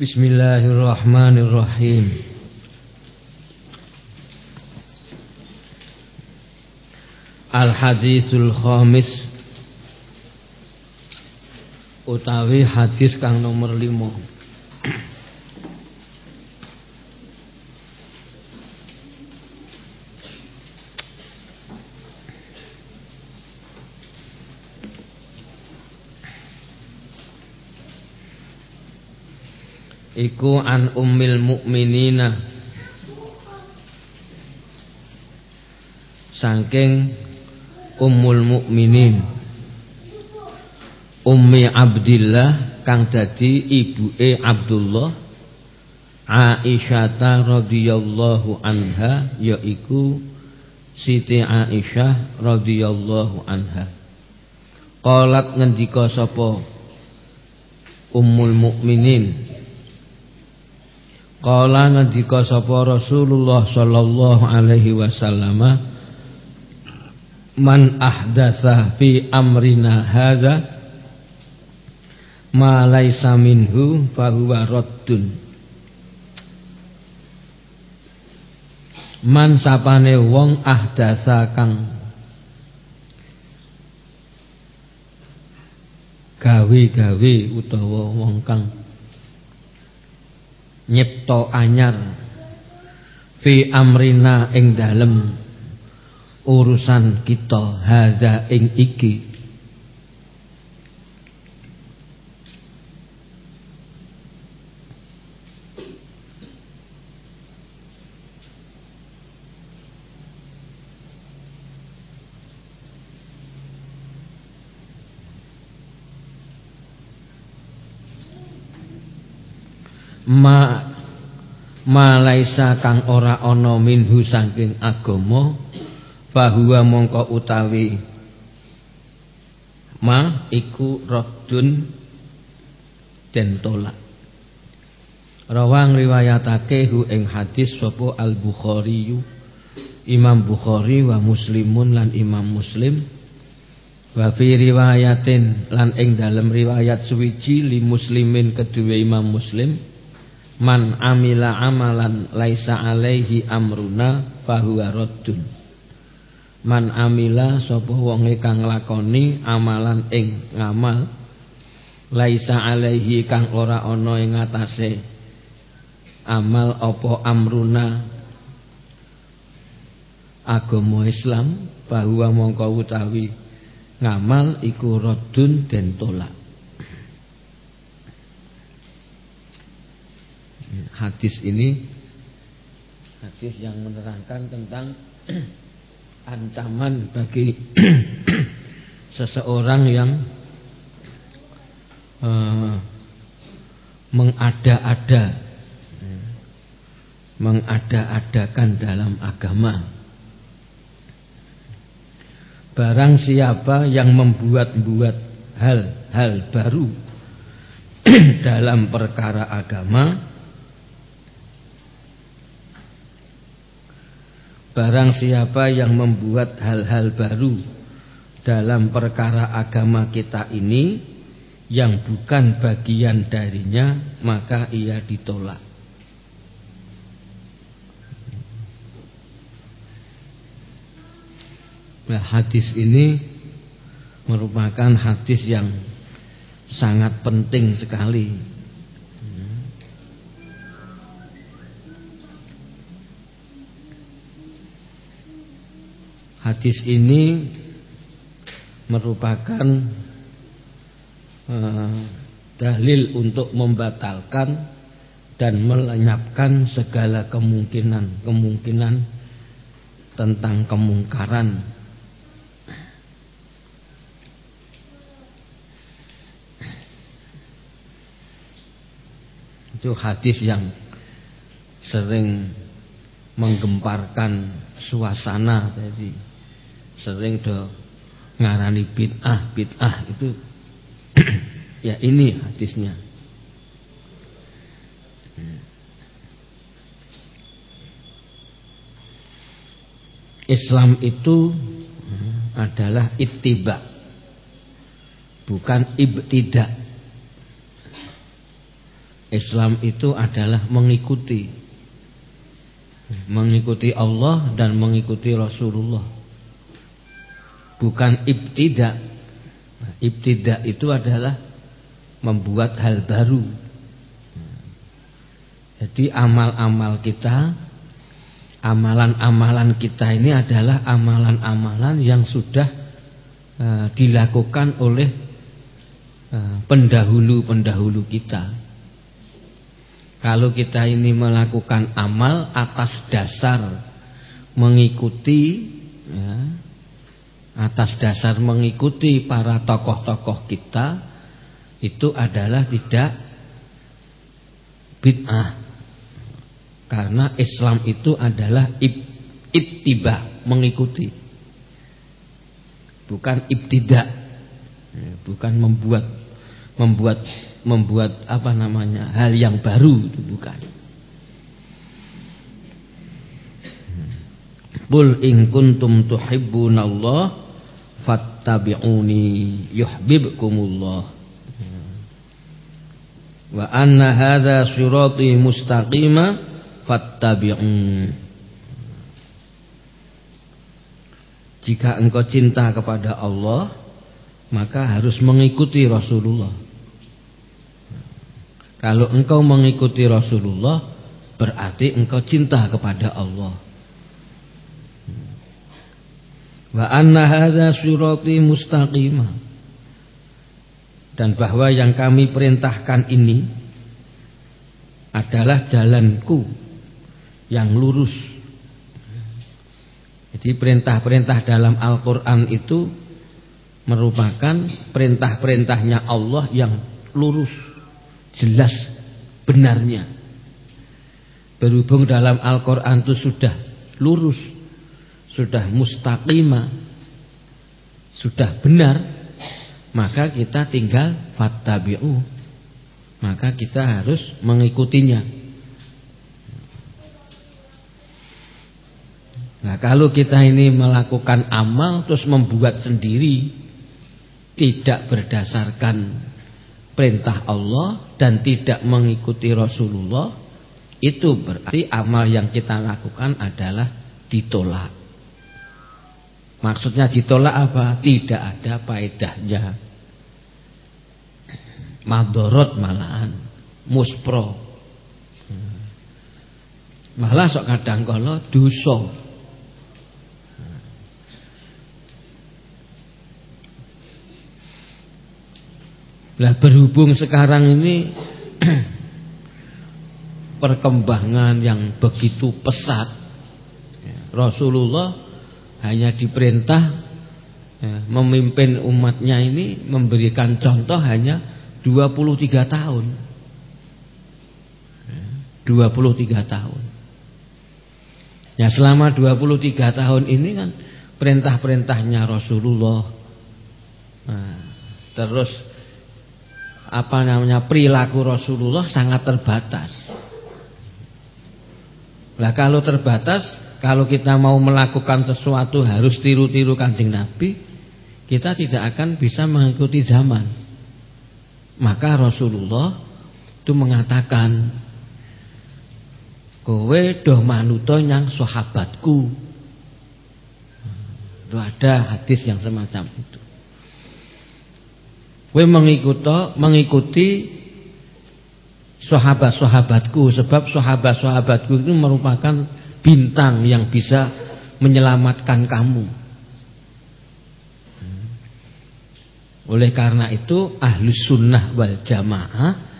Bismillahirrahmanirrahim. Al-hadisul khamis. Utawi hadis kang nomor lima iku an ummil mukminina saking ummul mukminin ummi abdillah kang dadi ibuke Abdullah Aisyah radhiyallahu anha yaiku Siti Aisyah radhiyallahu anha. Qalat ngendika sapa? Ummul Mukminin Kala ngendika sapa Rasulullah sallallahu alaihi wasallam Man ahdasa fi amrina hadza ma laisa minhu fahuwa raddun. Man sapane wong ahdasa kang gawe-gawe utawa wong kang nyipta anyar fi amrina ing dalem urusan kita hadza ing iki ma malaisa kang ora ana minhu saking agama fahuwa mongko utawi ma iku raddun den tolak. Rawang riwayatake hu ing hadis sapa al bukhari Imam Bukhari wa Muslimun lan Imam Muslim. Wa fi riwayatin lan ing dalam riwayat suwiji li muslimin kedua Imam Muslim Man amila amalan laisa alaihi amruna fahuwa raddun. Man amila sapa wonge kang lakoni amalan ing ngamal laisa alaihi kang ora ana ing atase amal apa amruna agama Islam bahwa mongko utawi ngamal iku raddun den tolak hadis ini hadis yang menerangkan tentang ancaman bagi seseorang yang uh, mengada-ada mengada-adakan dalam agama. Barang siapa yang membuat-buat hal-hal baru dalam perkara agama Barang siapa yang membuat hal-hal baru dalam perkara agama kita ini yang bukan bagian darinya maka ia ditolak. Nah, hadis ini merupakan hadis yang sangat penting sekali Hadis ini merupakan uh, dalil untuk membatalkan dan melenyapkan segala kemungkinan-kemungkinan tentang kemungkaran. Itu hadis yang sering menggemparkan suasana tadi sering do ngarani bid'ah bid'ah itu ya ini hadisnya Islam itu adalah ittiba bukan ibtidak Islam itu adalah mengikuti mengikuti Allah dan mengikuti Rasulullah. Bukan ibtidak. Ibtidak itu adalah membuat hal baru. Jadi amal-amal kita, amalan-amalan kita ini adalah amalan-amalan yang sudah uh, dilakukan oleh eh, pendahulu-pendahulu uh, kita. Kalau kita ini melakukan amal atas dasar mengikuti ya, atas dasar mengikuti para tokoh-tokoh kita itu adalah tidak bid'ah. Karena Islam itu adalah ittiba, mengikuti. Bukan ibtidak. Ya, bukan membuat membuat membuat apa namanya hal yang baru itu bukan. Qul in kuntum tuhibbunallah fattabi'uni yuhibbukumullah. Wa anna hadza sirati mustaqima fattabi'un. Jika engkau cinta kepada Allah, maka harus mengikuti Rasulullah kalau engkau mengikuti Rasulullah Berarti engkau cinta kepada Allah Wa anna hadha surati mustaqimah Dan bahwa yang kami perintahkan ini Adalah jalanku Yang lurus. Jadi perintah-perintah dalam Al-Quran itu Merupakan perintah-perintahnya Allah yang lurus jelas benarnya. Berhubung dalam Al-Quran itu sudah lurus, sudah mustaqimah, sudah benar, maka kita tinggal fattabi'u. Maka kita harus mengikutinya. Nah kalau kita ini melakukan amal terus membuat sendiri Tidak berdasarkan perintah Allah dan tidak mengikuti Rasulullah itu berarti amal yang kita lakukan adalah ditolak. Maksudnya ditolak apa? Tidak ada faedahnya. Madorot malahan, muspro. Malah sok kadang kala dosa. Lah berhubung sekarang ini perkembangan yang begitu pesat ya, Rasulullah hanya diperintah ya, memimpin umatnya ini memberikan contoh hanya 23 tahun. Ya, 23 tahun. Ya selama 23 tahun ini kan perintah-perintahnya Rasulullah. Nah, terus apa namanya perilaku Rasulullah sangat terbatas. Nah kalau terbatas, kalau kita mau melakukan sesuatu harus tiru-tiru kancing Nabi, kita tidak akan bisa mengikuti zaman. Maka Rasulullah itu mengatakan, kowe doh manuto yang sahabatku. Itu ada hadis yang semacam itu. Kowe mengikuti mengikuti sahabat-sahabatku sebab sahabat-sahabatku itu merupakan bintang yang bisa menyelamatkan kamu. Oleh karena itu ahlus sunnah wal jamaah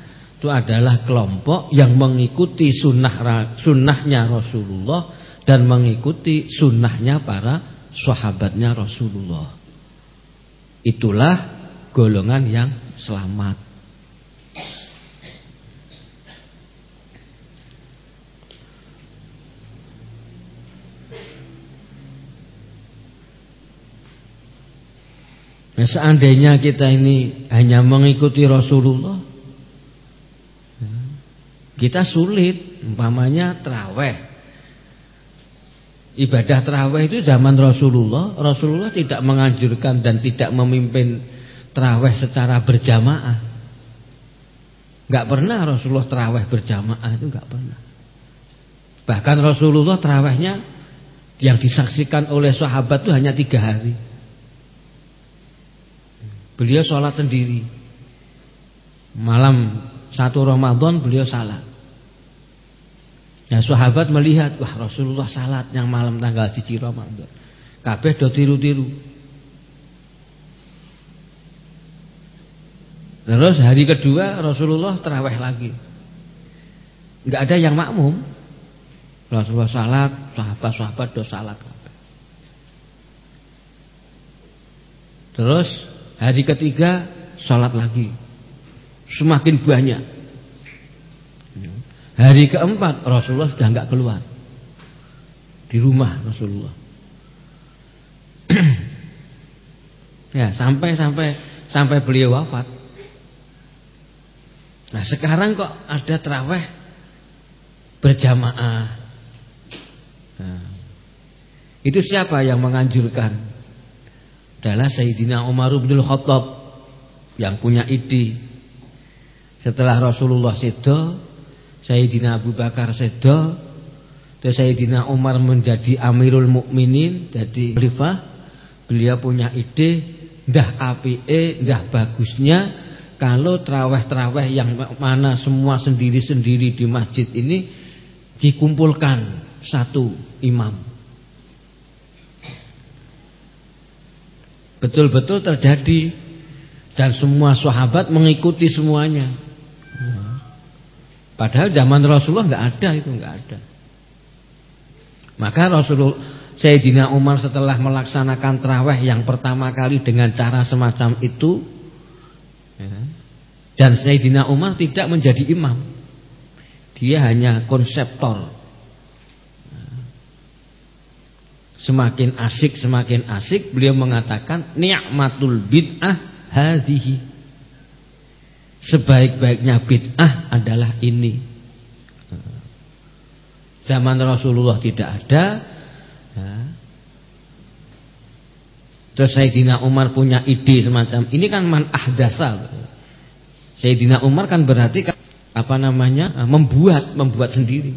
itu adalah kelompok yang mengikuti sunnah sunnahnya Rasulullah dan mengikuti sunnahnya para sahabatnya Rasulullah. Itulah golongan yang selamat. Nah, seandainya kita ini hanya mengikuti Rasulullah, kita sulit, umpamanya terawih. Ibadah terawih itu zaman Rasulullah, Rasulullah tidak menganjurkan dan tidak memimpin terawih secara berjamaah. Enggak pernah Rasulullah terawih berjamaah itu enggak pernah. Bahkan Rasulullah terawihnya yang disaksikan oleh sahabat itu hanya tiga hari. Beliau sholat sendiri. Malam satu Ramadan beliau salat. Ya sahabat melihat, wah Rasulullah salat yang malam tanggal 1 Ramadan. Kabeh do tiru-tiru. Terus hari kedua Rasulullah terawih lagi. Enggak ada yang makmum. Rasulullah salat, sahabat-sahabat do salat. Terus hari ketiga salat lagi. Semakin banyak. Hari keempat Rasulullah sudah enggak keluar. Di rumah Rasulullah. ya, sampai sampai sampai beliau wafat. Nah, sekarang kok ada terawih berjamaah. Nah, itu siapa yang menganjurkan? Adalah Sayyidina Umar bin Khattab yang punya ide. Setelah Rasulullah sedo, Sayyidina Abu Bakar sedo dan Sayyidina Umar menjadi Amirul Mukminin jadi khalifah beliau punya ide dah apike dah bagusnya kalau terawih-terawih yang mana semua sendiri-sendiri di masjid ini dikumpulkan satu imam betul-betul terjadi dan semua sahabat mengikuti semuanya Padahal zaman Rasulullah nggak ada itu nggak ada. Maka Rasulullah Sayyidina Umar setelah melaksanakan terawih yang pertama kali dengan cara semacam itu dan Sayyidina Umar tidak menjadi imam. Dia hanya konseptor. Semakin asik semakin asik beliau mengatakan ni'matul bid'ah hazihi sebaik-baiknya bid'ah adalah ini. Zaman Rasulullah tidak ada. Terus Sayyidina Umar punya ide semacam ini kan man ahdasa. Sayyidina Umar kan berarti apa namanya membuat membuat sendiri.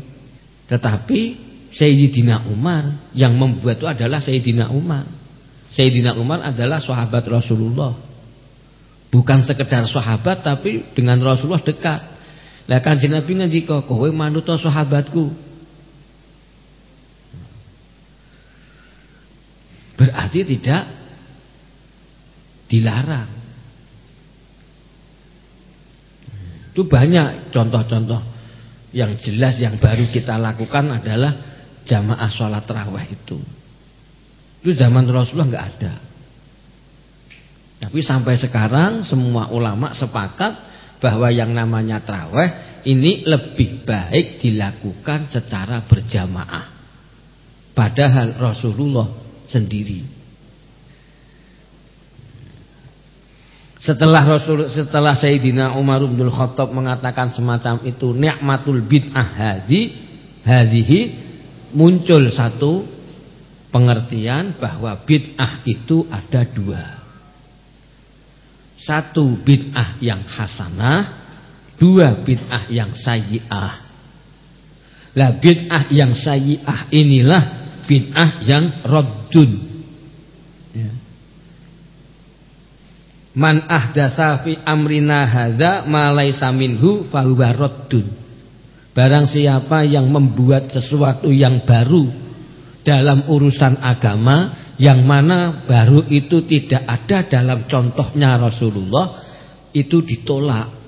Tetapi Sayyidina Umar yang membuat itu adalah Sayyidina Umar. Sayyidina Umar adalah sahabat Rasulullah. Bukan sekedar sahabat tapi dengan Rasulullah dekat. Lah Kanjeng Nabi ngendika, "Kowe manut sahabatku." Berarti tidak dilarang. Itu banyak contoh-contoh yang jelas yang baru kita lakukan adalah jamaah sholat terawih itu. Itu zaman Rasulullah nggak ada. Tapi sampai sekarang semua ulama sepakat bahwa yang namanya traweh ini lebih baik dilakukan secara berjamaah. Padahal Rasulullah sendiri. Setelah Rasul setelah Sayyidina Umar bin Khattab mengatakan semacam itu nikmatul bid'ah hadhi hadhihi muncul satu pengertian bahwa bid'ah itu ada dua. Satu bid'ah yang hasanah Dua bid'ah yang sayyi'ah Lah bid'ah yang sayyi'ah inilah Bid'ah yang raddun ya. Man ahdasa fi amrina hadza ma laisa minhu fahuwa raddun Barang siapa yang membuat sesuatu yang baru dalam urusan agama yang mana baru itu tidak ada dalam contohnya Rasulullah itu ditolak.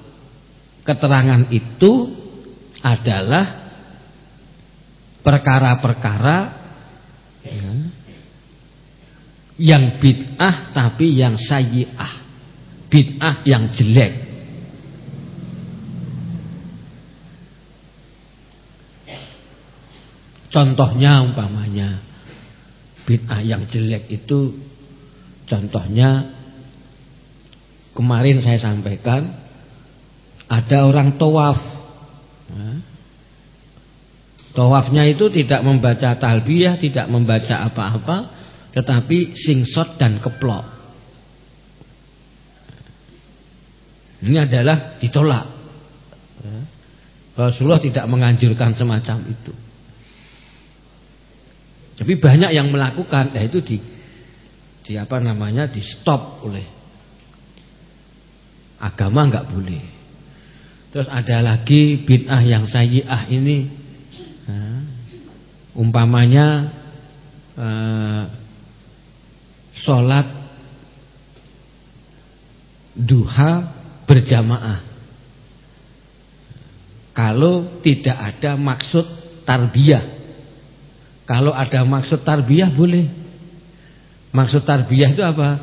Keterangan itu adalah perkara-perkara ya, yang bid'ah tapi yang sayyi'ah bid'ah yang jelek contohnya umpamanya bid'ah yang jelek itu contohnya kemarin saya sampaikan ada orang tawaf tawafnya itu tidak membaca talbiyah tidak membaca apa-apa tetapi singsot dan keplok ini adalah ditolak. Rasulullah tidak menganjurkan semacam itu. Tapi banyak yang melakukan, ya itu di, di apa namanya di stop oleh agama nggak boleh. Terus ada lagi bid'ah yang sayyi'ah ini, nah, umpamanya eh, sholat duha berjamaah. Kalau tidak ada maksud tarbiyah. Kalau ada maksud tarbiyah boleh. Maksud tarbiyah itu apa?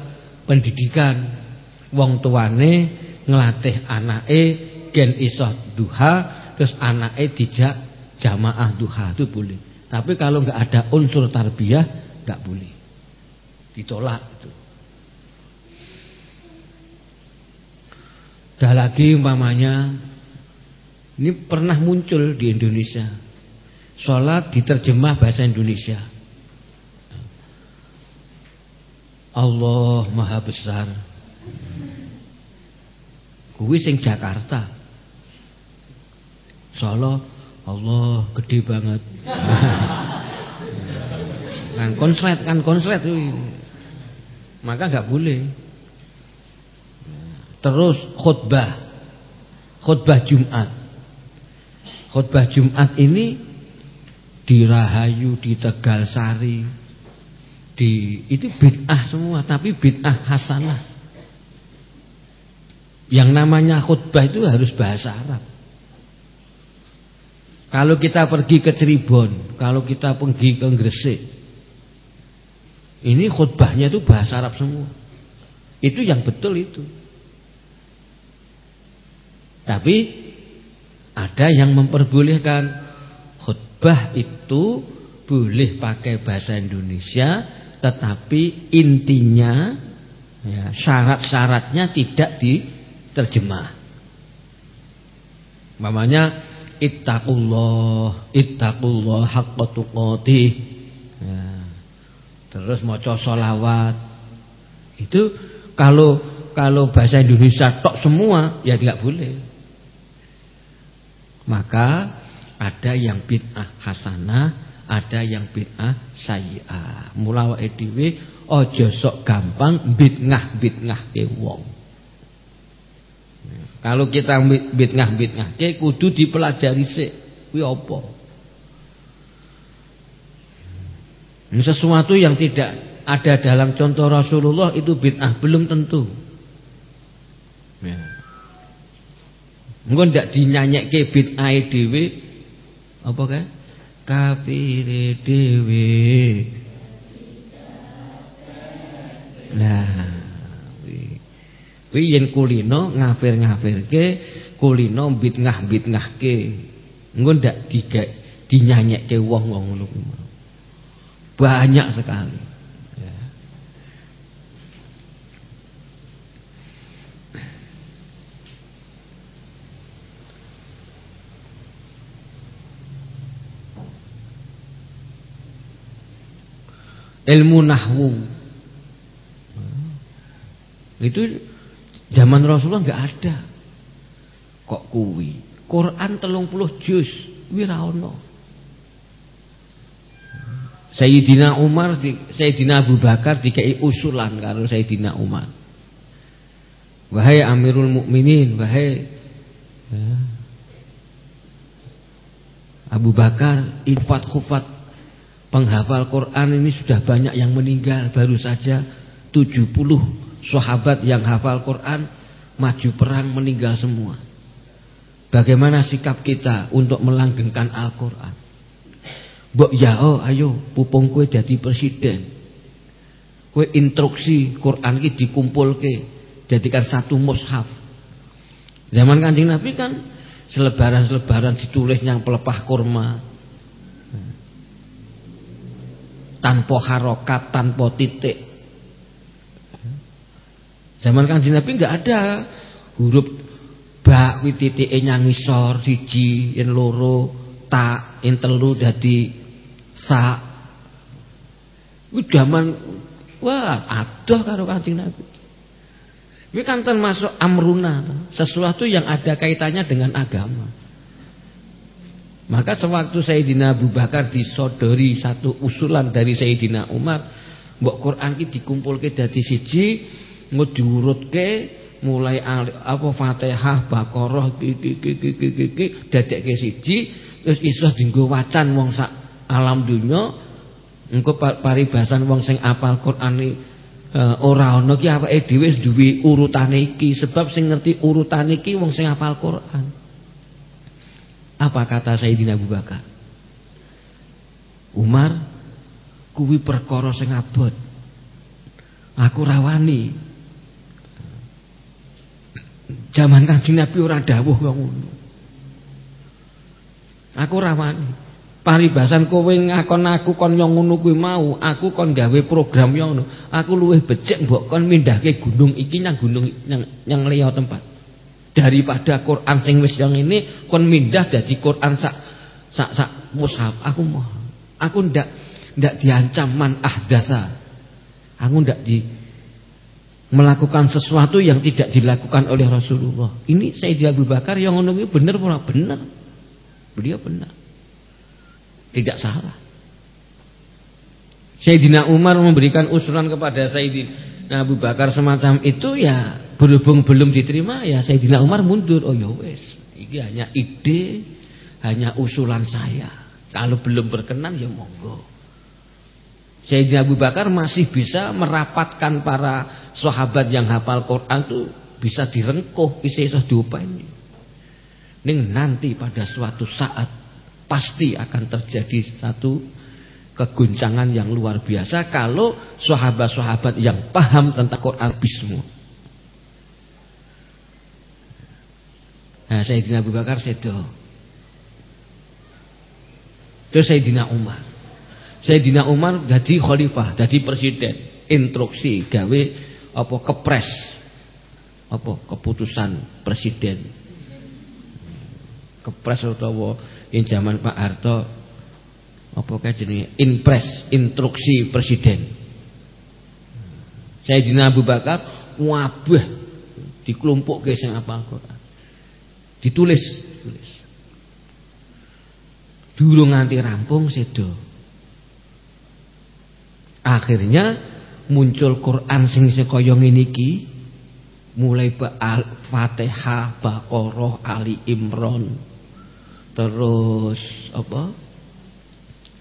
Pendidikan. Wong tuane ngelatih anake gen iso duha terus anake dijak jamaah duha itu boleh. Tapi kalau nggak ada unsur tarbiyah nggak boleh. Ditolak itu. Ada lagi umpamanya ini pernah muncul di Indonesia. Sholat diterjemah bahasa Indonesia. Allah Maha Besar. Kuwi sing Jakarta. Solo Allah gede banget. kan konslet kan konslet Maka nggak boleh. Terus khutbah. Khutbah Jumat. Khutbah Jumat ini di Rahayu, di Tegal Sari, di itu bid'ah semua, tapi bid'ah hasanah. Yang namanya khutbah itu harus bahasa Arab. Kalau kita pergi ke Cirebon, kalau kita pergi ke Gresik, ini khutbahnya itu bahasa Arab semua. Itu yang betul itu. Tapi ada yang memperbolehkan khutbah itu boleh pakai bahasa Indonesia tetapi intinya ya, syarat-syaratnya tidak diterjemah. Mamanya ittaqullah, ittaqullah haqqa tuqatih. Ya. Terus maca sholawat. Itu kalau kalau bahasa Indonesia tok semua ya tidak boleh. Maka ada yang bid'ah hasanah, ada yang bid'ah sayyi'ah. Mula wae dhewe aja sok gampang bid'ah-bid'ah ke wong. Kalau kita bid'ah-bid'ah ke kudu dipelajari sik. Kuwi apa? Sesuatu yang tidak ada dalam contoh Rasulullah itu bid'ah belum tentu. Ya. Engko ndak dinyanyekke bid'ah dhewe apa kae? Kafire dhewe. Nah, kuwi yen kulino ngafir-ngafirke, kulino bid'ah-bid'ahke. Engko ndak diga dinyanyekke wong-wong ngono Banyak sekali. Ilmu nahwu. Itu zaman Rasulullah nggak ada. Kok kuwi? Quran telung puluh juz, kuwi ra ono. Sayyidina Umar, Sayyidina Abu Bakar dikai usulan karo Sayyidina Umar. Wahai Amirul Mukminin, wahai ya, Abu Bakar, infat khufat penghafal Quran ini sudah banyak yang meninggal. Baru saja 70 sahabat yang hafal Quran maju perang meninggal semua. Bagaimana sikap kita untuk melanggengkan Al-Quran? Mbok ya oh ayo pupung kue jadi presiden. Kue instruksi Quran ini dikumpulke jadikan satu mushaf. Zaman kanjeng Nabi kan selebaran-selebaran ditulis yang pelepah kurma tanpa harokat, tanpa titik. Zaman Kanjeng Nabi enggak ada huruf ba wi titike nyang ngisor siji yen loro ta yen telu dadi sa. Kuwi zaman wah adoh karo Kanjeng Nabi. Ini kan termasuk amruna, sesuatu yang ada kaitannya dengan agama. Maka sewaktu Sayyidina Abu Bakar disodori satu usulan dari Sayyidina Umar, mbok Quran ki dikumpulke dadi siji, ngurutke mulai apa Fatihah, Baqarah iki dadekke siji, terus iso dienggo wacan wong sak alam dunya. Engko paribasan wong sing apal Quran uh, ora ana ki awake dhewe duwe iki sebab sing ngerti urutane iki wong sing hafal Quran. Apa kata Sayyidina Abu Bakar? Umar kuwi perkara sing abot. Aku rawani. Zaman Kanjeng Nabi ora dawuh ngono. Aku rawani. Paribasan kowe ngakon aku kon yang ngono kuwi mau, aku kon gawe program yang ngono. Aku luwih becik mbok kon mindahke gunung iki nang gunung yang yang liya tempat. Daripada Quran sing wis yang ini kon mindah dadi Quran sak sak sak mushaf. Aku mau aku ndak ndak diancam man ahdatsa. Aku ndak di melakukan sesuatu yang tidak dilakukan oleh Rasulullah. Ini Sayyidina Abu Bakar yang ngono bener ora bener. Beliau benar. Tidak salah. Sayyidina Umar memberikan usulan kepada Sayyidina Abu Bakar semacam itu ya berhubung belum diterima ya Sayyidina Umar mundur. Oh ya wes, ini hanya ide, hanya usulan saya. Kalau belum berkenan ya monggo. Sayyidina Abu Bakar masih bisa merapatkan para sahabat yang hafal Quran itu bisa direngkuh, bisa bisa diupaini. Ning nanti pada suatu saat pasti akan terjadi satu keguncangan yang luar biasa kalau sahabat-sahabat yang paham tentang Quran bismu. Nah, Sayyidina Abu Bakar sedo. Terus Sayyidina Umar. Sayyidina Umar jadi khalifah, jadi presiden, instruksi gawe apa kepres. Apa keputusan presiden. Kepres utawa yang zaman Pak Harto apa kayak jenenge? Impres instruksi presiden. Sayyidina Abu Bakar wabah dikelumpukke sing apal Quran ditulis. Tulis dulu nganti rampung sedo. Akhirnya muncul Quran sing kaya ngene iki. Mulai Fatihah, Baqarah, Ali Imran. Terus apa?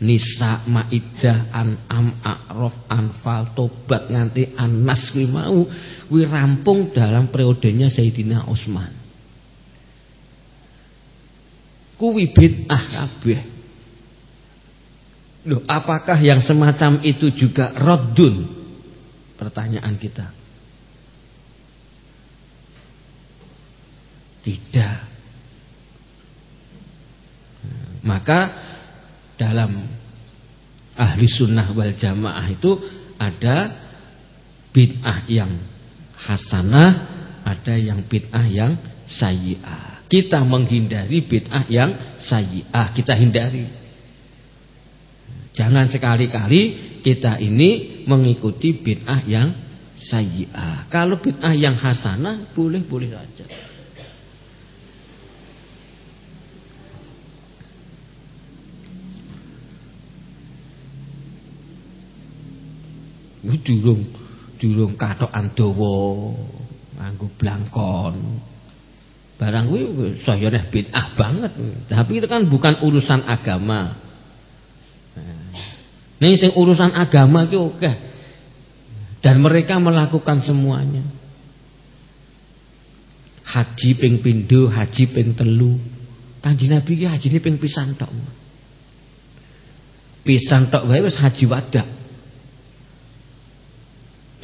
Nisa, Maidah, An'am, A'raf, Anfal, Tobat nganti Anas kuwi mau. Kuwi rampung dalam periodenya Sayyidina Utsman. Kuwi bid'ah kabeh. Loh, apakah yang semacam itu juga raddun? Pertanyaan kita. Tidak. Maka dalam ahli sunnah wal jamaah itu ada bid'ah yang hasanah, ada yang bid'ah yang sayyi'ah. Kita menghindari bid'ah yang sayyi'ah, kita hindari. Jangan sekali-kali kita ini mengikuti bid'ah yang sayyi'ah. Kalau bid'ah yang hasanah boleh-boleh saja. durung durung katokan dawa nganggo blangkon. Barang kuwi saya nek bid'ah banget. Tapi itu kan bukan urusan agama. Nah, ini sing urusan agama ki oke. Dan mereka melakukan semuanya. Haji ping pindho, haji ping telu. Kanjeng Nabi ki hajine ping pisan tok. Pisan tok wae wis haji wadah.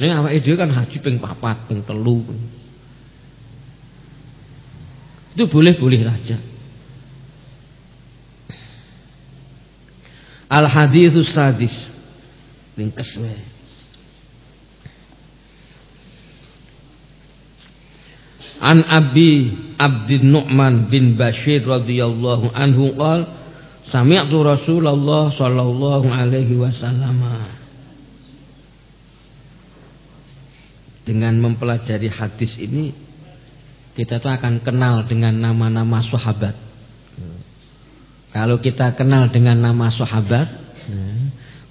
Ning awake dhewe kan haji ping papat, ping telu. Itu boleh-boleh saja. Al haditsus sadis. Ringkes wae. An Abi Abdin Nu'man bin Bashir radhiyallahu anhu qala sami'tu Rasulullah sallallahu alaihi wasallam dengan mempelajari hadis ini kita tuh akan kenal dengan nama-nama sahabat. Kalau kita kenal dengan nama sahabat,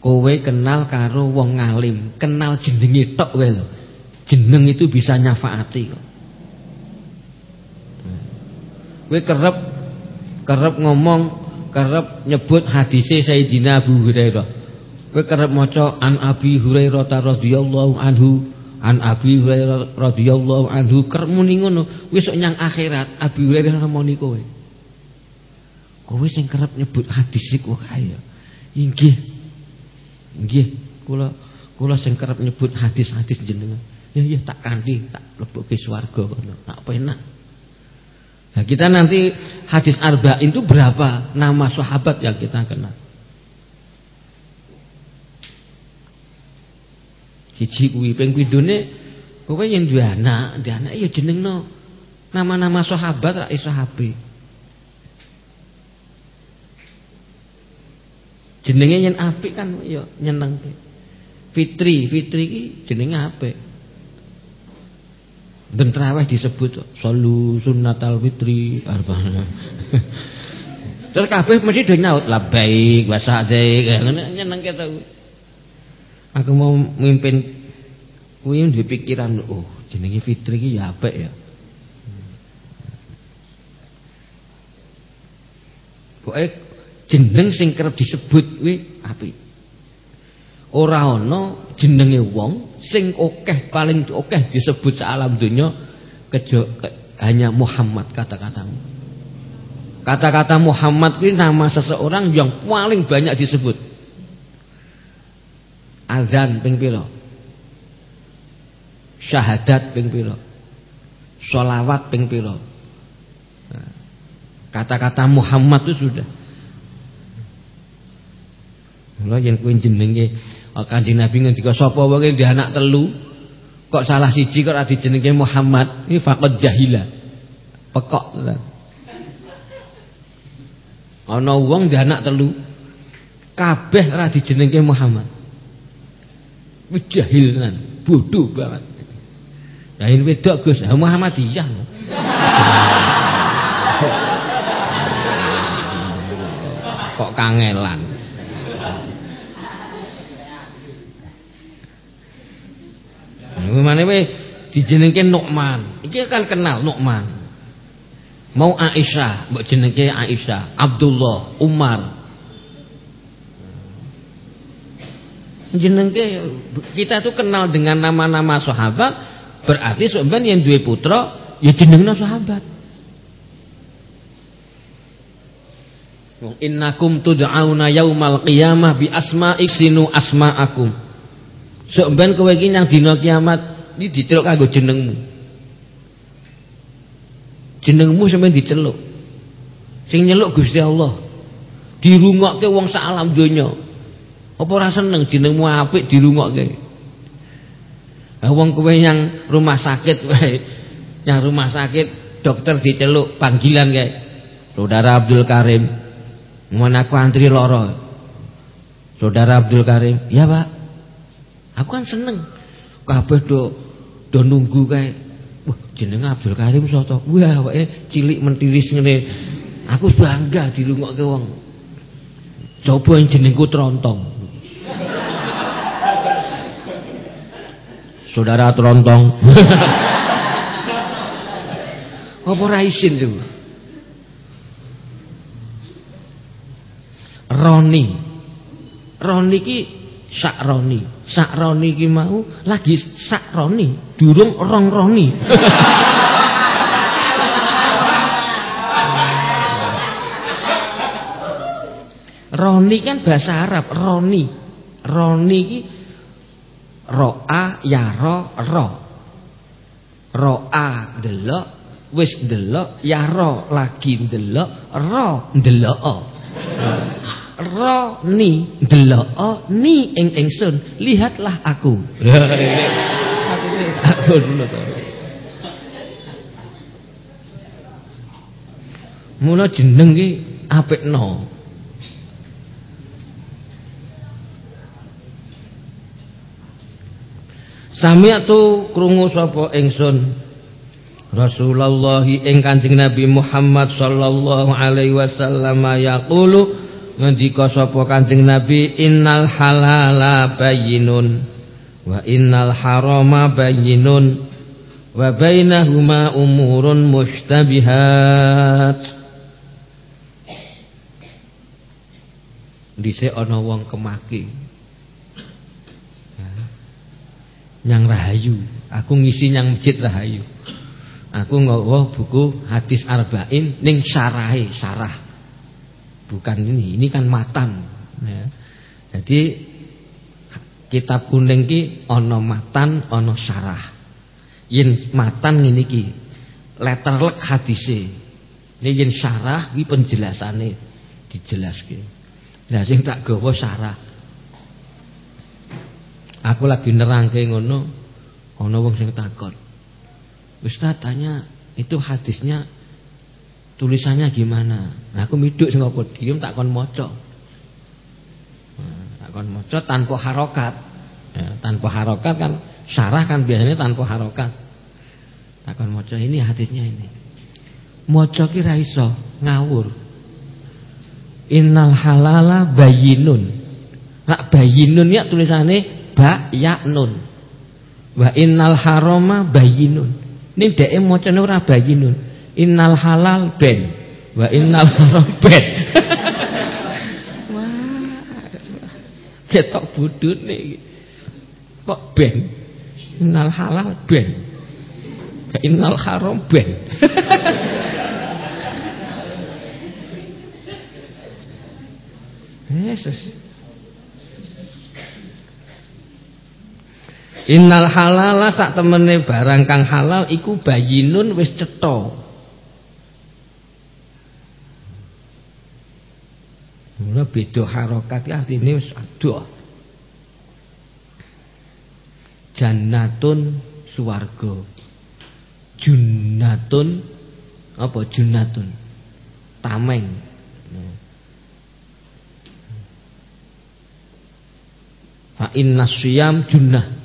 kowe kenal karo wong ngalim, kenal jenenge tok wae Jeneng itu bisa nyafaati kok. Kowe kerep kerep ngomong, kerep nyebut hadise Sayyidina Abu Hurairah. Kowe kerep maca an Abi Hurairah radhiyallahu anhu, an Abi Hurairah radhiyallahu anhu kerep muni ngono. Wis nyang akhirat Abi Hurairah nemoni kowe. Kowe sing kerep nyebut hadis iku kae. Inggih. Inggih, kula kula sing kerep nyebut hadis-hadis jenengan. Ya ya tak kanthi, tak lebokke swarga kono. Tak penak. Nah, kita nanti hadis arba'in itu berapa nama sahabat yang kita kenal? Siji kuwi ping pindhone kowe yen duwe anak, duwe anak ya jenengno nama-nama sahabat ra iso HP. Jenenge yen apik kan ya nyenengke. Fitri, Fitri iki jenenge apik. Dan terawih disebut Solu sunnatal fitri Terus kabeh mesti do nyaut baik wa sa'dik nyeneng kita. Aku mau mimpin kuwi duwe pikiran oh jenenge fitri iki ya apik ya. Pokoke jeneng sing kerep disebut kuwi apik. Ora ana jenenge wong sing okeh paling okeh disebut alam dunia kejo, ke, hanya Muhammad kata-katamu. Kata-kata Muhammad ini nama seseorang yang paling banyak disebut. Azan ping pira? Syahadat ping pira? Sholawat ping pira? Nah, kata-kata Muhammad itu sudah. Mula yang kuwi jenenge Kanjeng Nabi ngendika sapa wae dia anak telu kok salah siji kok ora dijenenge Muhammad, ini faqad jahila. Pekok. Ana wong dia anak telu kabeh ora dijenenge Muhammad. Wis jahil tenan, bodoh banget. Lah ini wedok Gus, Muhammadiyah. kok kangelan. Gimana we dijenengke Nu'man. Iki kan kenal Nu'man. Mau Aisyah, mbok jenengke Aisyah, Abdullah, Umar. Jenengke kita tuh kenal dengan nama-nama sahabat, berarti sebenarnya yang duwe putra ya jenengna sahabat. Innakum tud'auna yaumal qiyamah bi asma'i sinu asma'akum. Ben kowe iki nang dina kiamat iki diceluk kanggo jenengmu. Jenengmu sampeyan diceluk. Sing nyeluk Gusti Allah. Dirungokke wong sak alam. Apa ora seneng jenengmu apik dirungokke? Lah wong kowe yang rumah sakit wae. Yang rumah sakit dokter diceluk panggilan kae. Saudara Abdul Karim. Mun aku antri loro. Saudara Abdul Karim, ya Pak. Aku kan seneng. Kabeh do do nunggu kae. Wah, jenenge Abdul Karim soto. Wah, awake cilik mentiris ngene. Aku bangga dirungokke wong. Coba jenengku Trontong. Saudara Trontong. Apa ora isin coba? Roni. Roni ki Sakroni. Sakroni ki mau lagi sakroni, durung rong-roni. Roni kan bahasa Arab, Roni. Roni ki roa ya ro ro. Roa delok, wis delok, ya ro lagi delok, ro delok. Ro ni delok ni ing ingsun lihatlah aku. aku dulu to. Mula jeneng ki apikno. Sami'tu krungu sapa ingsun? Rasulullah ing Kanjeng Nabi Muhammad sallallahu alaihi wasallam yaqulu ngendika sapa Kanjeng Nabi innal halala bayyinun wa innal harama bayyinun wa bainahuma umurun mushtabihat. Dhisik ana wong kemaki nyang rahayu aku ngisi nyang masjid rahayu Aku nggawa buku hadis arba'in ning syarahe, syarah. Bukan ini, ini kan matan. Ya. Jadi kitab kuning ki matan, ana syarah. Yen matan ngene iki letterlek hadise. Ini yen syarah iki penjelasane dijelaske. Lah sing tak gawa syarah. Aku lagi nerangke ngono, ana wong sing takon. Ustaz tanya itu hadisnya tulisannya gimana? Nah aku miduk sing apa diem tak kon maca. Nah, tak kon maca tanpa harokat. Ya, tanpa harokat kan syarah kan biasanya tanpa harokat. Tak kon maca ini hadisnya ini. Maca ki ra iso ngawur. Innal halala bayinun. Nak bayinun ya tulisannya ba ya nun. Wa innal harama bayinun. Ning dheke macane ora bayinun. Innal halal ben wa innal haram ben. Ketok budune iki. Kok ben? Innal halal ben. Innal haram ben. Yesus. Innal halala sak temene barang kang halal iku bayinun wis cetha. Mula beda harokat artine wis adoh. Jannatun swarga. Junnatun apa junnatun? Tameng. Fa inna syiyam junnah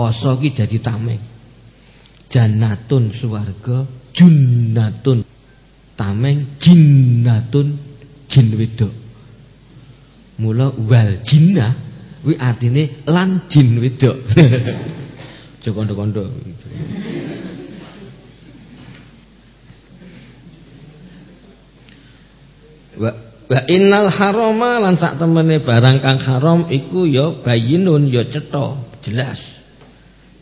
poso ki jadi tameng janatun suwarga junnatun tameng jinnatun jin wedok. Mula wal jinnah wi artine lan jin wedok. Aja kondo-kondo wa wa innal harama lan sak temene barang kang haram iku ya bayinun ya cetha. Jelas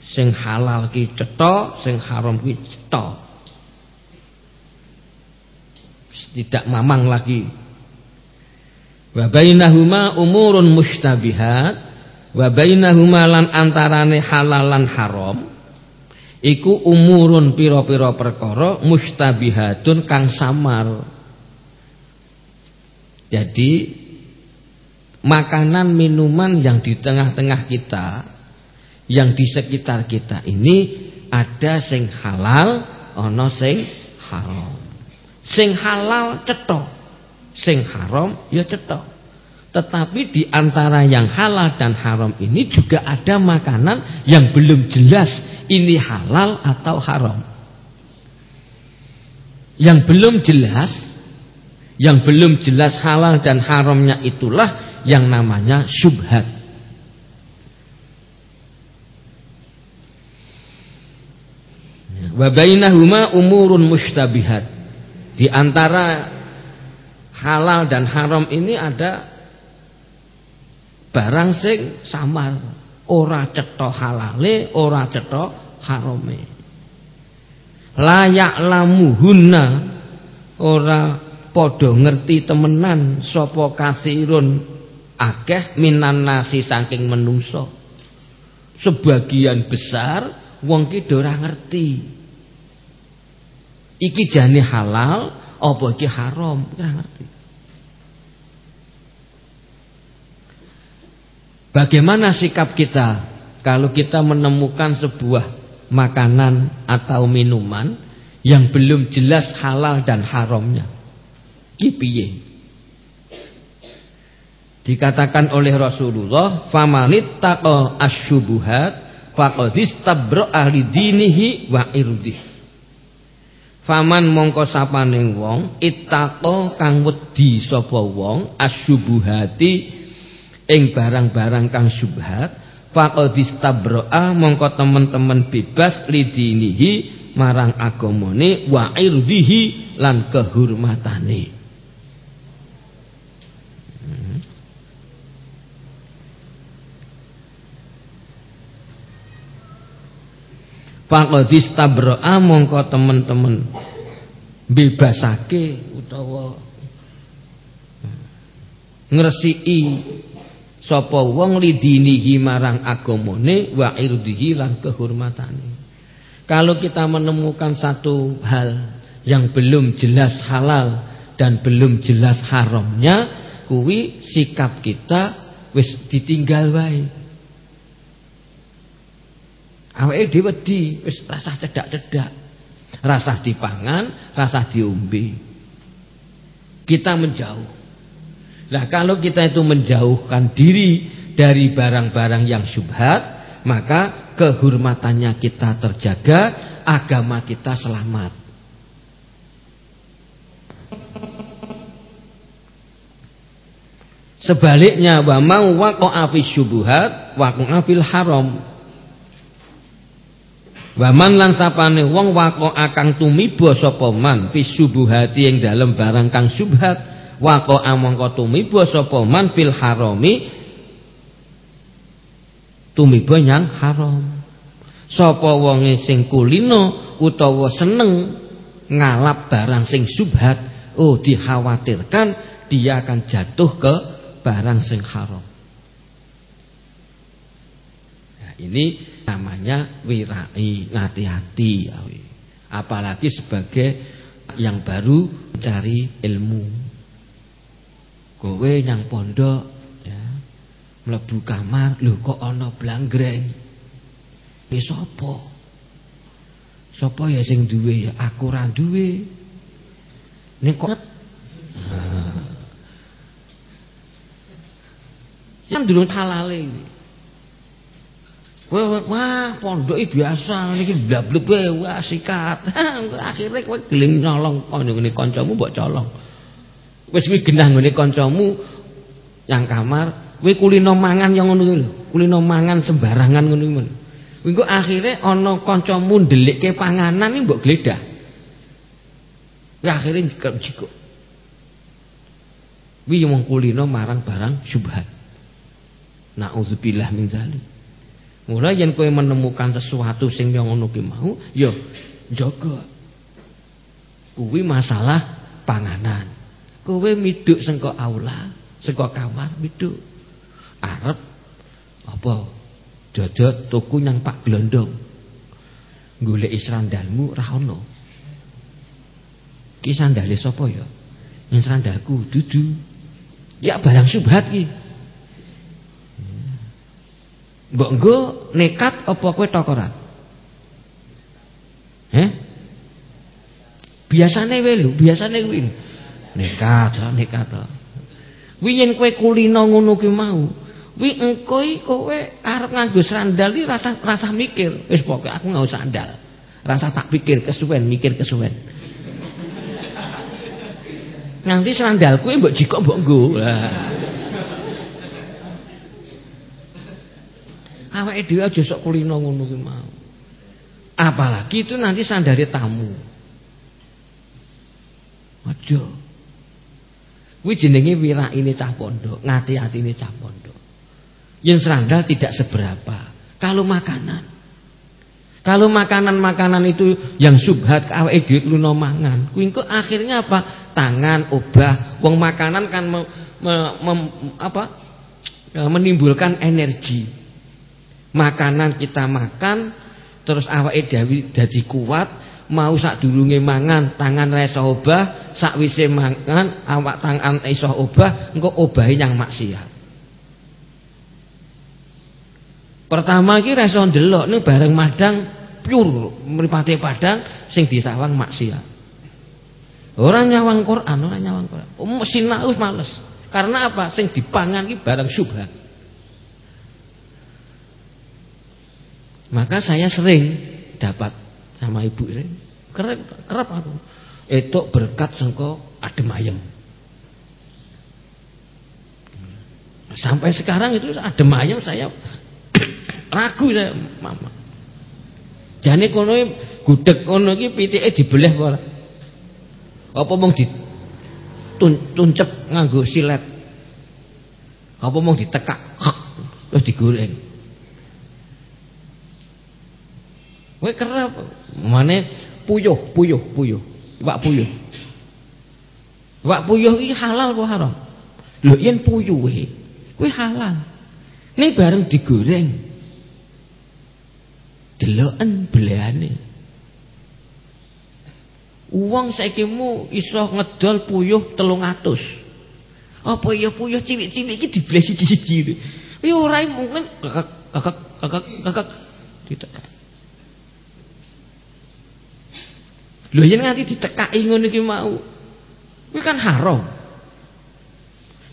sing halal ki cetha sing haram ki cetha. Tidak mamang lagi. Wa bainahuma umurun mustabihat wa bainahuma lan antarane halal lan haram iku umurun pira-pira perkara mustabihatun kang samar. Jadi makanan minuman yang di tengah-tengah kita yang di sekitar kita ini ada sing halal ana sing haram. Sing halal cetok sing haram ya cetok. Tetapi di antara yang halal dan haram ini juga ada makanan yang belum jelas ini halal atau haram. Yang belum jelas yang belum jelas halal dan haramnya itulah yang namanya syubhat Wa bainahuma umurun mustabihat. Di antara halal dan haram ini ada barang sing samar, ora cetha halale, ora cetha harame. La ya'lamuhunna ora padha ngerti temenan sapa kasirun akeh minan nasi saking menungso. Sebagian besar wong ki ora ngerti iki jane halal apa iki haram? Ora ngerti. Bagaimana sikap kita kalau kita menemukan sebuah makanan atau minuman yang belum jelas halal dan haramnya? Ki Dikatakan oleh Rasulullah, "Famanittaqa asyubuhat faqad dinihi wa irdih Faman mongko sapane wong ittaqo kang wedi sapa wong asyubuhati ing barang-barang kang syubhat faqad istabra mongko temen-temen bebas lidinihi marang agamane wa irdihi lan kehormatane Faqadis tabro'a mongko temen-temen bebasake utawa ngresiki sapa wong lidinihi marang agamane wa irdihi lan kehormatane. Kalau kita menemukan satu hal yang belum jelas halal dan belum jelas haramnya, kuwi sikap kita wis ditinggal wae. Awake dhewe wedi wis rasah cedak-cedak. Rasah dipangan, rasah diombe. Kita menjauh. Nah, kalau kita itu menjauhkan diri dari barang-barang yang syubhat, maka kehormatannya kita terjaga, agama kita selamat. Sebaliknya wa mau waqa'a fi syubhat waqa'a fil haram. Waman lan sapane wong wako akang tumiba sapa man fi subuhati ing dalem barang kang subhat wako amangka tumiba sapa man fil harami tumiba nyang haram. Sapa wonge sing kulino utawa seneng ngalap barang sing subhat oh dikhawatirkan dia akan jatuh ke barang sing haram. Nah, ini namanya wirai hati-hati apalagi sebagai yang baru mencari ilmu. Kowe yang pondok ya mlebu kamar lho kok ana blanggreng iki sapa? Sapa ya sing duwe? Ya aku ora duwe. Ning kok Kan durung halale. Wah, wah pondoke biasa niki blableb wah sikat. Akhire kowe gelem nyolong kono ngene kancamu mbok colong. Wis kuwi genah ngene kancamu yang kamar, kowe kulino mangan yang ngono lho. Kulino mangan sembarangan ngono kuwi. Kuwi kok akhire ana kancamu ndelikke panganan iki mbok gledah. Ya akhire jikok. Kuwi yang kulino marang barang syubhat. Nauzubillah min zalik. Mulai yang kau menemukan sesuatu sing yang ngono mau, ya jaga. Kuwi masalah panganan. Kowe miduk sengko aula, sengko kamar miduk. Arep apa? Jojot tuku nang Pak Glondong. Golek sandalmu ra ono. Ki sandale sapa ya? Sandalku dudu. Ya barang subhat ki. Mbok nggo nekat apa kowe tokoran? Eh? Biasane wae lho, biasane kuwi. Nekat, nekat to. Kuwi yen kowe kulino ngono ki mau, kuwi engko kowe arep nganggo sandal iki rasa rasa mikir. Wis pokoke aku nganggo sandal. Rasa tak pikir kesuwen, mikir kesuwen. Nanti sandalku mbok jikok mbok nggo. Lah. Awake dhewe aja sok kulino ngono mau. Apalagi itu nanti sandari tamu. Aja. Kuwi jenenge ini cah pondok, ngati-atine cah pondok. Yang serandal tidak seberapa. Kalau makanan kalau makanan-makanan itu yang subhat awake dhewe kluno mangan, kuwi akhirnya apa? Tangan obah. Wong makanan kan me, me, me, apa? menimbulkan energi makanan kita makan terus awake dhewe dadi kuat mau sak durunge mangan tangan iso obah sakwise mangan awak tangan iso obah engko obahe yang maksiat. Pertama ra iso ndelok ning bareng madang pure mripate padang sing disawang maksiat. Orang nyawang Quran orang nyawang Quran. Um, males. Karena apa? Sing dipangan iki barang syubhat Maka saya sering dapat sama ibu ini. Kerap, kerap aku. Itu berkat sengko adem ayem. Sampai sekarang itu adem ayem saya ragu saya mama. Jane kono gudeg kono iki pitike dibeleh kok ora. Apa mung di tuncep nganggo silet. Apa mung ditekak terus digoreng. Kowe kerep mane puyuh, puyuh, puyuh. Iwak puyuh. Iwak puyuh iki halal apa haram? Lho yen puyuhe kuwi halal. Ning bareng digoreng. Deloken belehane. Uang saiki mu iso ngedol puyuh 300. Apa ya puyuh cilik-cilik iki dibleh siji-siji. Ya ora mungkin kakak kakak kakak kakak ditekak. Lho yen nganti ditekaki ngono iki mau. Kuwi kan haram.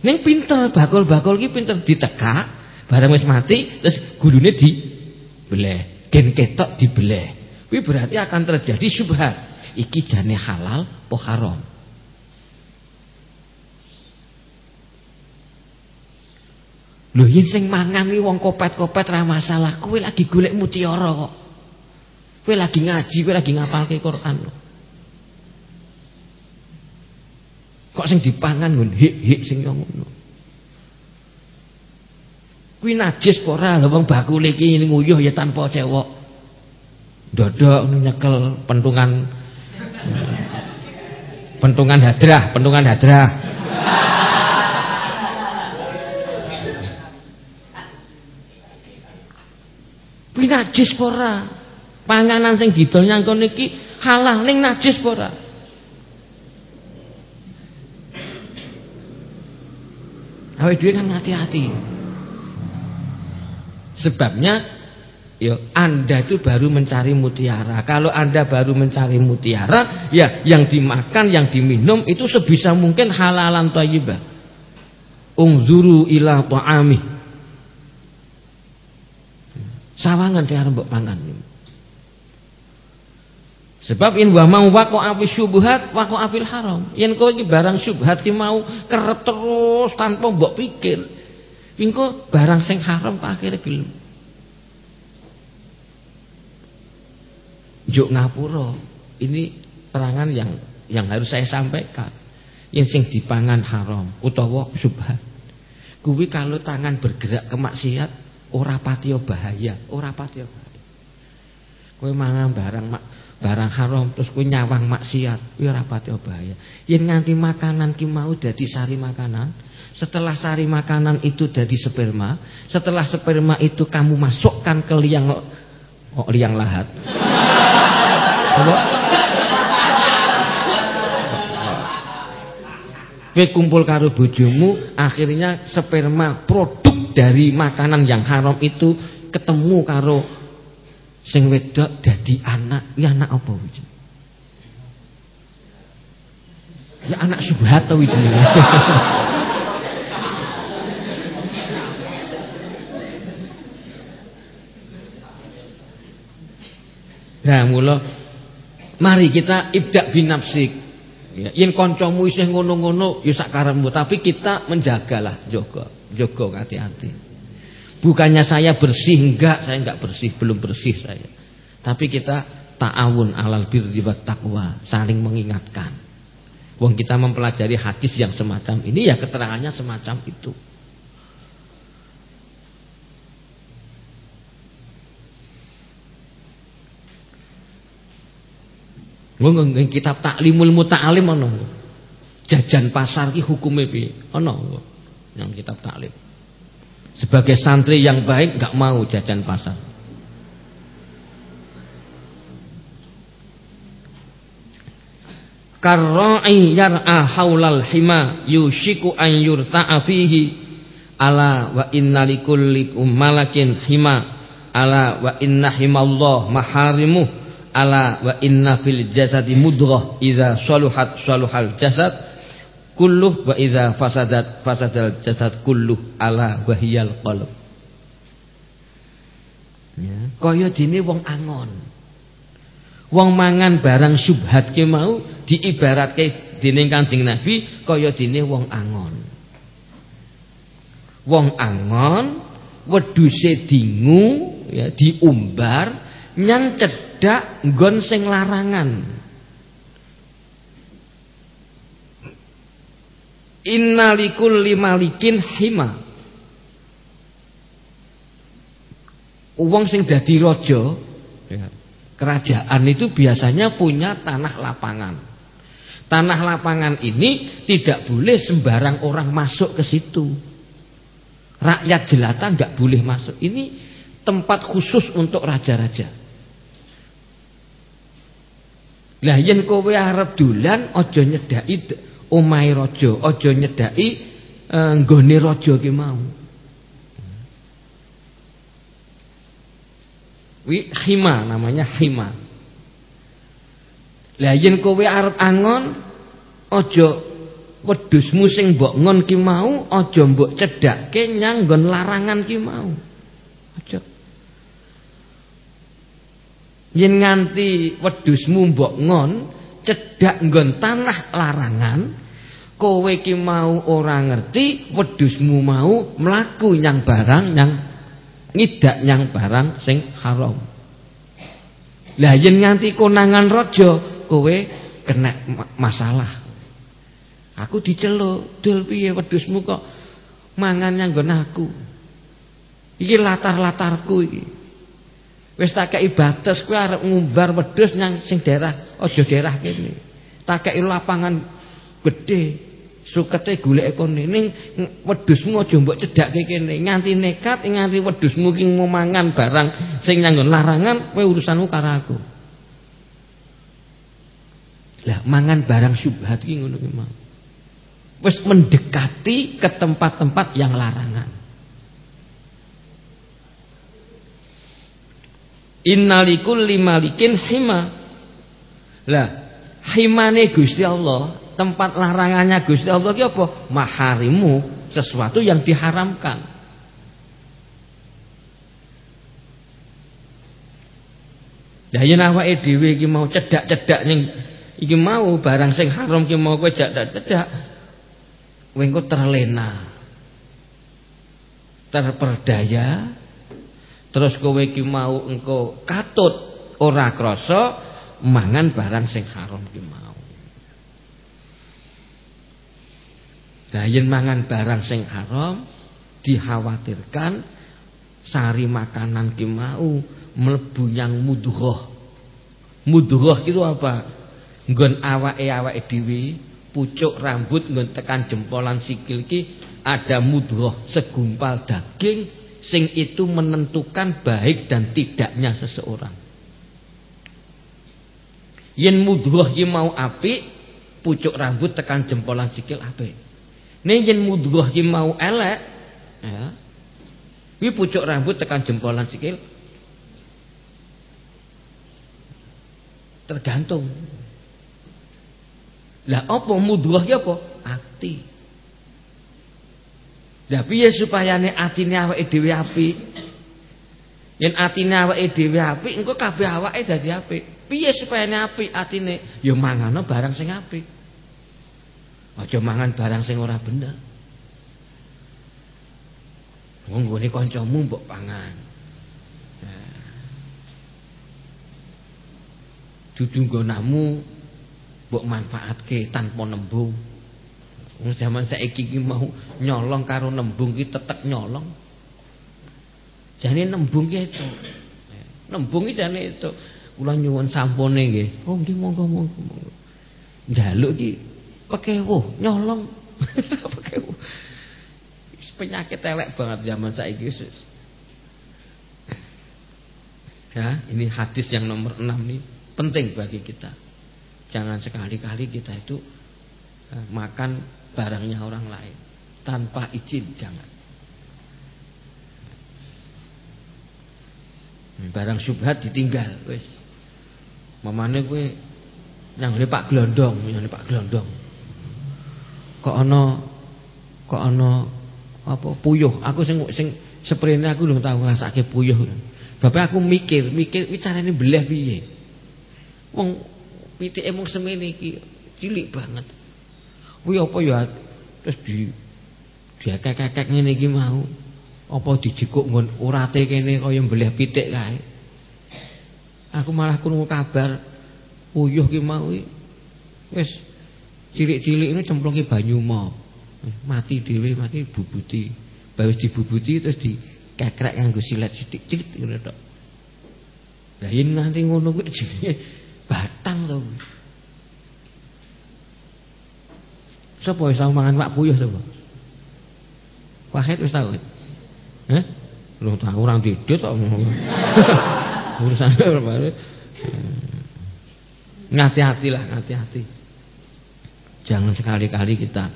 Ning pinter bakul-bakul iki pinter ditekak, barang wis mati terus gulune dibeleh, gen ketok dibeleh. Kuwi berarti akan terjadi syubhat. Iki jane halal apa haram? Lho yen sing mangan kuwi wong kopet-kopet ra masalah, kowe lagi golek mutiara kok. Kowe lagi ngaji, kowe lagi ngapalke Quran. Kok sing dipangan nggon hik-hik sing ngono. Kuwi najis apa ora? Lah wong bakule iki nguyuh ya tanpa cewek. Dodok nyekel pentungan pentungan hadrah, pentungan hadrah. Kuwi najis apa ora? Panganan sing didol nyangkon iki halal ning najis apa ora? Awake dhewe kan hati-hati. Sebabnya ya Anda itu baru mencari mutiara. Kalau Anda baru mencari mutiara, ya yang dimakan, yang diminum itu sebisa mungkin halalan thayyibah. Ungzuru ila ta'amih Sawangan sing arep mbok pangan. Sebab in wa mau waqa'a fi syubhat waqa'a fil haram. Yen kowe iki barang syubhat ki mau kerep terus tanpa mbok pikir. Engko barang sing haram akhire gelem. Juk ngapura. Ini perangan yang yang harus saya sampaikan. Yang sing dipangan haram utawa syubhat. Kuwi kalau tangan bergerak ke maksiat ora bahaya, ora bahaya. Kowe mangan barang mak, barang haram terus kowe nyawang maksiat, kuwi ora patio bahaya. Yen nganti makanan ki mau dadi sari makanan, setelah sari makanan itu jadi sperma, setelah sperma itu kamu masukkan ke liang oh, liang lahat. Apa? Kowe kumpul karo bojomu, akhirnya sperma produk dari makanan yang haram itu ketemu karo sing wedok anak. Ya anak apa wiji? Ya anak subhat to wiji. Nah, mula mari kita ibdak bin nafsik Ya, yen kancamu isih ngono-ngono ya sak karepmu, tapi kita menjagalah, jaga, jaga hati-hati. Bukannya saya bersih enggak, saya enggak bersih, belum bersih saya. Tapi kita ta'awun alal birri wat taqwa, saling mengingatkan. Wong kita mempelajari hadis yang semacam ini ya keterangannya semacam itu. Ngomong kitab taklimul muta'alim ana. Jajan pasar ki hukume piye? Ana yang kitab taklim. Sebagai santri yang baik enggak mau jajan pasar. Karra'i yar'a haulal hima yushiku an yurta'a fihi ala wa inna likulli malakin hima ala wa inna himallah maharimuh ala wa inna fil jasadi mudghah idza saluhat saluhal jasad kulluh wa idza fasadat fasadal jasad kulluh ala wahiyal qalb Ya, kaya dene wong angon. Wong mangan barang syubhat ki mau diibaratke dening Kanjeng Nabi kaya dene wong angon. Wong angon wedhuse dingu ya diumbar nyang cedak nggon sing larangan. Innalikul limalikin hima Uang sing dadi raja ya, kerajaan itu biasanya punya tanah lapangan. Tanah lapangan ini tidak boleh sembarang orang masuk ke situ. Rakyat jelata nggak boleh masuk. Ini tempat khusus untuk raja-raja. Lah yen kowe arep dolan aja nyedaki omahe raja, aja nyedaki e, nggone raja ki mau. Wi hima namanya hima. Lah yen kowe arep angon aja wedhusmu sing mbok ngon ki mau aja mbok cedhakke nyang nggon larangan ki mau. Aja. Yen nganti wedhusmu mbok ngon cedhak nggon tanah larangan kowe ki mau ora ngerti wedhusmu mau mlaku nyang barang nyang ngidak nyang barang sing haram. Lah yen nganti konangan raja kowe kena masalah. Aku diceluk, "Dul piye wedhusmu kok mangan nyang nggon aku?" Iki latar-latarku iki. Wis tak kei batas kowe arep ngumbar wedhus nyang sing daerah aja daerah kene. Tak kei lapangan gede Sukete golek kene ning wedhusmu aja mbok cedhakke kene nganti nekat nganti wedhusmu ki mau mangan barang sing nyanggon larangan kowe urusanmu karo aku. Lah mangan barang syubhat ki ngono ki mau. Wis mendekati ke tempat-tempat yang larangan. Innalikul limalikin hima. Lah himane Gusti Allah tempat larangannya Gusti Allah ki apa? Maharimu, sesuatu yang diharamkan. Ya yen awake dhewe iki mau cedak-cedak ning iki mau barang sing haram ki mau kowe cedak-cedak kowe engko terlena. Terperdaya terus kowe ki mau engko katut ora krasa mangan barang sing haram ki mau. Lah yen mangan barang sing haram dikhawatirkan sari makanan ki mau mlebu yang mudghah. Mudghah itu apa? Nggon awake-awake dhewe, pucuk rambut nggon tekan jempolan sikil ki ada mudghah segumpal daging sing itu menentukan baik dan tidaknya seseorang. Yen mudghah ki mau apik, pucuk rambut tekan jempolan sikil apik. Ning yen mudghah ki mau elek, ya. Kuwi pucuk rambut tekan jempolan sikil. Tergantung. Lah apa mudghah ki apa? Ati. Lah piye supayane atine awake dhewe apik? Yen atine awake dhewe apik, engko kabeh awake dadi apik. Piye supayane apik atine? Ya mangano barang sing apik. Aja mangan barang sing ora bener. Wong gone kancamu mbok pangan. Dudu nggonamu mbok manfaatke tanpa nembung. Zaman saiki iki mau nyolong karo nembung ki tetek nyolong. Jane nembung ki itu. Nembung ki jane itu. Kula nyuwun sampune nggih. Oh nggih monggo monggo. Njaluk ki Pekewo, nyolong. Pekewo. Penyakit elek banget zaman saiki. Ya, ini hadis yang nomor 6 nih penting bagi kita. Jangan sekali-kali kita itu eh, makan barangnya orang lain tanpa izin, jangan. Barang syubhat ditinggal wis. Mamane yang ini Pak Glondong, yang ini Pak Glondong kok ana kok ana apa puyuh aku sing sing seprene aku lho tau ngrasake puyuh Bapak aku mikir, mikir iki carane belah piye. Wong pitike mung semene iki cilik banget. Kuwi apa ya terus di diakek-akek ngene iki mau. Apa dijikuk nggon urate kene kaya mbelah pitik kae. Aku malah krungu kabar uyuh ki mau wis cilik-cilik ini cemplungi banyu mau. Mati dhewe, mati bubuti. Baris dibubuti terus dikekrek nganggo silet sithik-sithik ngono tok. Lah yen nganti ngono kuwi batang to. Sapa wis mangan Pak Puyuh sapa? Wahid wis tau. Heh? Lu tau orang didit kok. Urusan berapa? Ngati-hati lah, ngati-hati. Jangan sekali-kali kita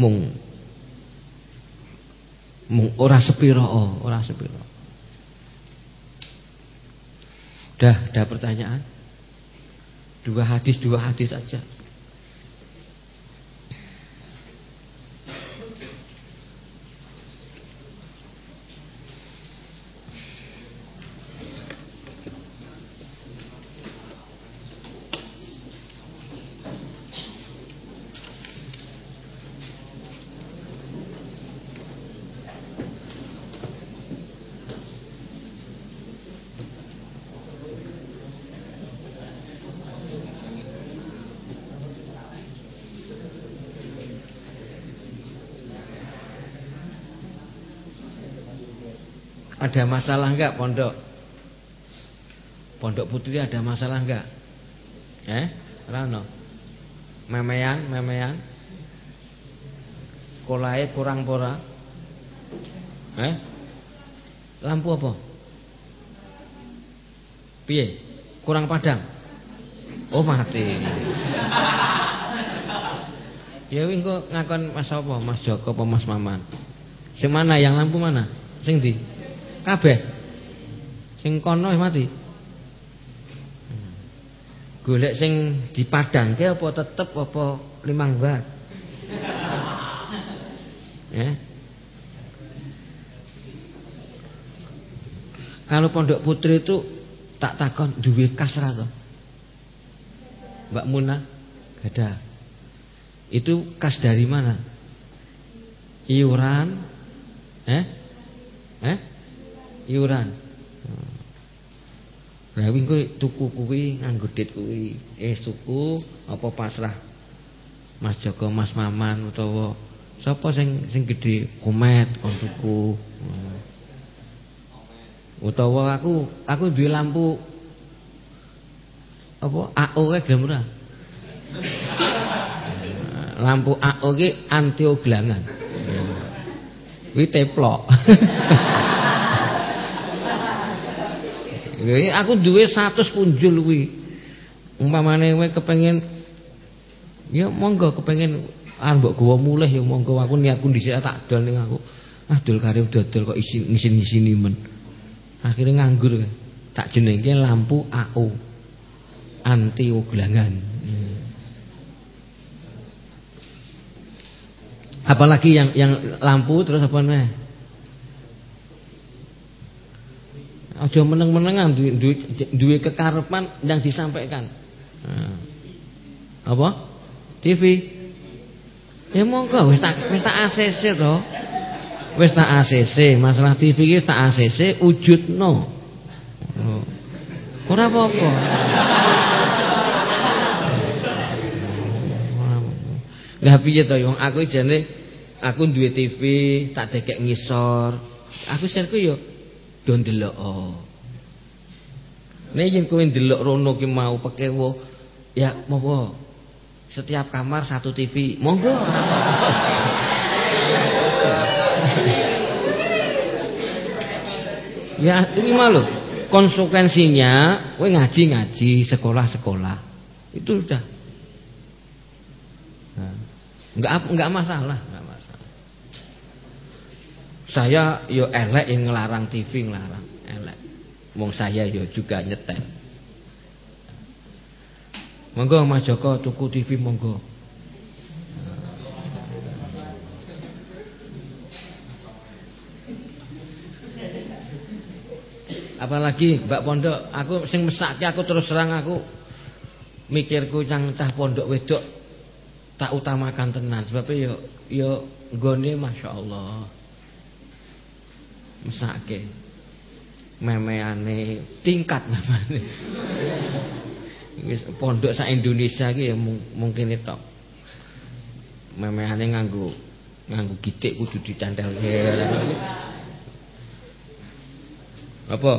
mung mung ora sepiro, oh, ora sepiro. Dah, ada pertanyaan? Dua hadis, dua hadis saja. Ada masalah enggak pondok? Pondok putri ada masalah enggak? Eh? Rano. Memean, memean. Kolai kurang pora. Eh? Lampu apa? Piye? Kurang padang. Oh mati. ya wing kok ngakon Mas apa? Mas Joko apa Mas Maman? Sing mana yang lampu mana? Sing di? Kabeh. Sing kono mati. Golek sing dipadangke apa tetep apa limang watt ya. Kalau pondok putri itu tak takon duwe kas ra Mbak Muna ada. Itu kas dari mana? Iuran? Eh? Eh iuran. Lah wing tuku kuwi nganggo dit kuwi. Eh tuku apa pasrah Mas Joko, Mas Maman utawa sapa sing sing gedhe komet kon tuku. Utawa aku aku duwe lampu apa AO kae gelem? Lampu AO ki anti oglangan. Kuwi teplok. aku duwe 100 punjul kuwi. Umpamane kowe kepengin ya monggo kepengin arep mbok gawa mulih ya monggo aku niatku dhisik tak dol ning aku. Ah dol karep dodol kok isin ngisin-ngisini men. Akhirnya nganggur tak jenenge lampu AO. Anti oglangan. Apalagi yang yang lampu terus apa nih? Aja meneng-menengan duwe duwe kekarepan yang disampaikan. Nah. Apa? TV. Ya monggo wis tak wis tak ACC to. Wis tak ACC, masalah TV iki tak ACC wujudno. Oh. Ora apa-apa. Lah piye to wong aku jane aku duwe TV tak dekek ngisor. Aku serku yo do ndelok. Oh. Nek yen kowe ndelok rono ki mau pekewo, ya monggo. Setiap kamar satu TV, monggo. ya ini malu konsekuensinya kowe ngaji-ngaji, sekolah-sekolah. Itu sudah. Nah, enggak enggak masalah, enggak saya yo elek yang ngelarang TV ngelarang elek. Wong saya yo juga nyetel. Monggo Mas Joko tuku TV monggo. Apalagi Mbak Pondok, aku sing mesake aku terus serang aku mikirku cang cah pondok wedok tak utamakan tenan sebab yo yo nggone masyaallah. Mesake. Memeane tingkat memane. Wis pondok sak Indonesia iki ya mungkin itu. Memeane nganggo nganggo gitik kudu dicantelke. Apa?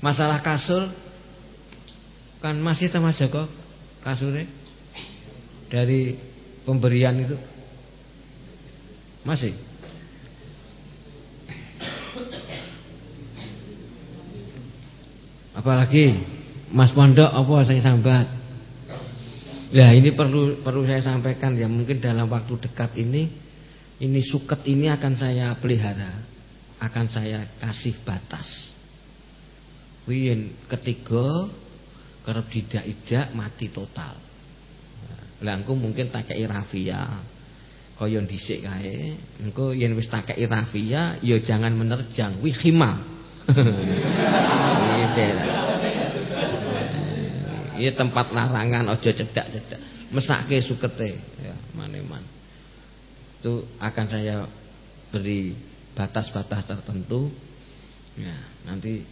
Masalah kasur kan masih sama Joko kasurnya dari pemberian itu masih apalagi Mas Pondok apa saya sambat ya ini perlu perlu saya sampaikan ya mungkin dalam waktu dekat ini ini suket ini akan saya pelihara akan saya kasih batas. Wien ketiga kerap tidak-idak mati total. Lah mungkin tak kei rafia. Kaya dhisik kae, engko yen wis tak kei rafia ya jangan menerjang, wi khima. Ini tempat larangan aja cedak-cedak. Mesake sukete. Ya, maneman. Itu akan saya beri batas-batas tertentu. Ya nanti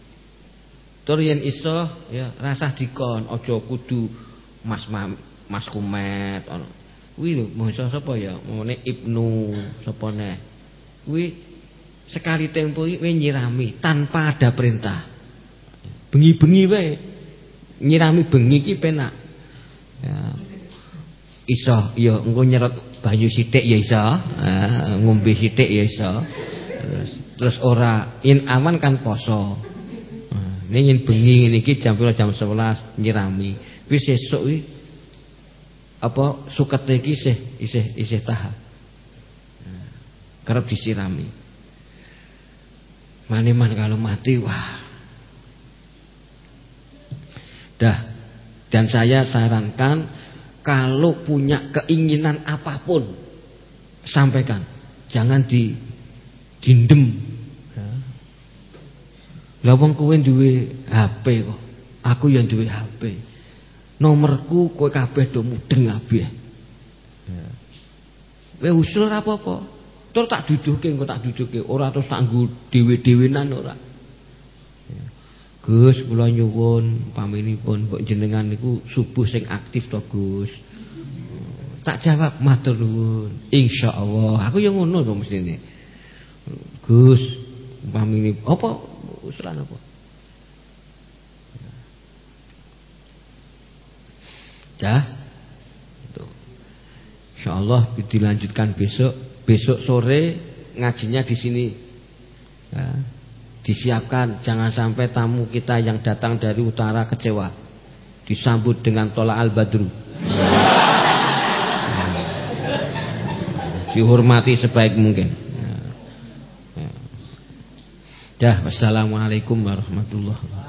tur yen iso ya rasah dikon aja kudu Mas Mas Kumet kuwi lho masa sapa ya? Ngene Ibnu sapa neh? Kuwi sekali tempo iki nyirami tanpa ada perintah bengi-bengi wae. Nyirami bengi iki penak. Ya. Iso ya engko nyerot banyu sithik ya iso. Ngombe sithik ya iso. Terus terus ora in aman kan poso. Nah, ini ingin bengi ini jam jam 11 nyirami. Wis sesuk wi apa suket iki isih isih isih tahap nah, kerap disirami. Maniman kalau mati wah dah dan saya sarankan kalau punya keinginan apa pun sampaikan jangan di dindem. Ya. Lah wong kowe duwe HP kok. Aku yang duwe HP. Nomorku kowe kabeh do mudeng kabeh. Ya. Usul apa-apa. Tur tak duduhke engko tak duduhke, ora terus tak nggo dhewe-dhewenan ora. Ya. Gus kula nyuwun paminipun mbok jenengan niku subuh sing aktif to Gus. Tak jawab matur nuwun. Insyaallah. Aku yo ngono to mestine. Gus pamili apa usulan apa? Ya. Itu. Insyaallah dilanjutkan besok. Besok sore ngajinya di sini. Ya. Disiapkan jangan sampai tamu kita yang datang dari utara kecewa. Disambut dengan tolak al-badru. Dihormati sebaik mungkin. Ya, wassalamualaikum warahmatullahi wabarakatuh.